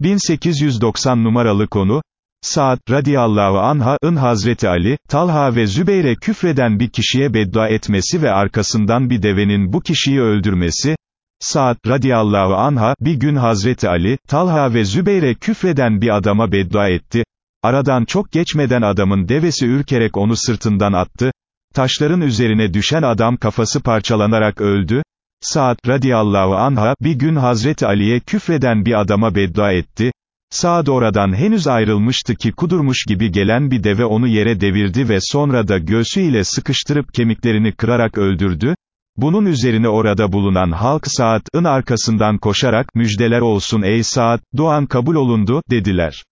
1890 numaralı konu, Saad, radiyallahu anha'ın Hazreti Ali, Talha ve Zübeyre küfreden bir kişiye beddua etmesi ve arkasından bir devenin bu kişiyi öldürmesi, Saad, radiyallahu anha, bir gün Hazreti Ali, Talha ve Zübeyre küfreden bir adama beddua etti, aradan çok geçmeden adamın devesi ürkerek onu sırtından attı, taşların üzerine düşen adam kafası parçalanarak öldü, Saad, radiyallahu anha, bir gün Hazreti Ali'ye küfreden bir adama beddua etti, Saad oradan henüz ayrılmıştı ki kudurmuş gibi gelen bir deve onu yere devirdi ve sonra da göğsüyle sıkıştırıp kemiklerini kırarak öldürdü, bunun üzerine orada bulunan halk Saad'ın arkasından koşarak, müjdeler olsun ey Saad, duan kabul olundu, dediler.